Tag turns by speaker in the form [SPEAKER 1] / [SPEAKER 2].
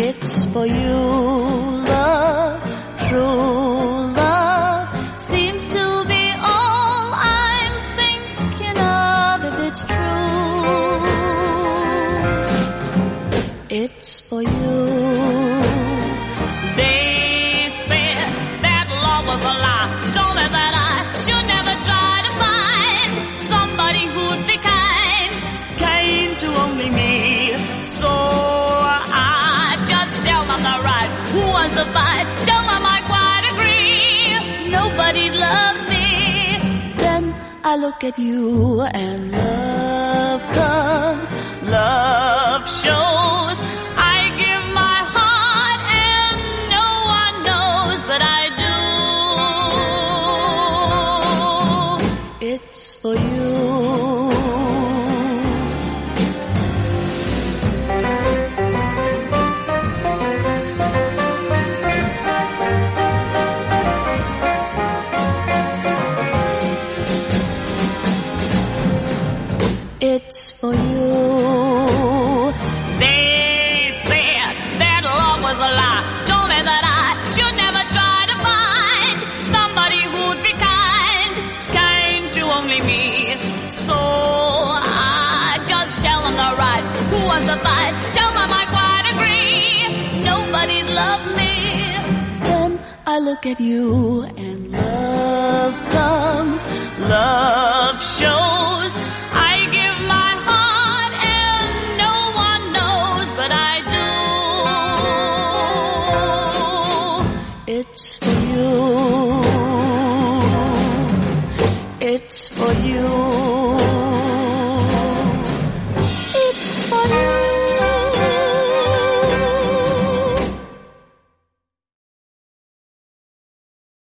[SPEAKER 1] It's for you, love, true love seems to be all I'm thinking of if it's true. It's for you.
[SPEAKER 2] Who wants to fight? Tell them I quite agree. Nobody loves me.
[SPEAKER 1] Then I look at you and love comes,
[SPEAKER 2] Love shows. I give my heart and no one knows that I do.
[SPEAKER 1] it's for you. It's for you.
[SPEAKER 2] They said that love was a lie. Told me that I should never try to find somebody who'd be kind, kind to only me. So I just tell them the right. Who wants to fight? Tell them I quite agree. Nobody loves me.
[SPEAKER 1] Then I look at you and love comes.
[SPEAKER 2] Love
[SPEAKER 1] It's for you. It's for you.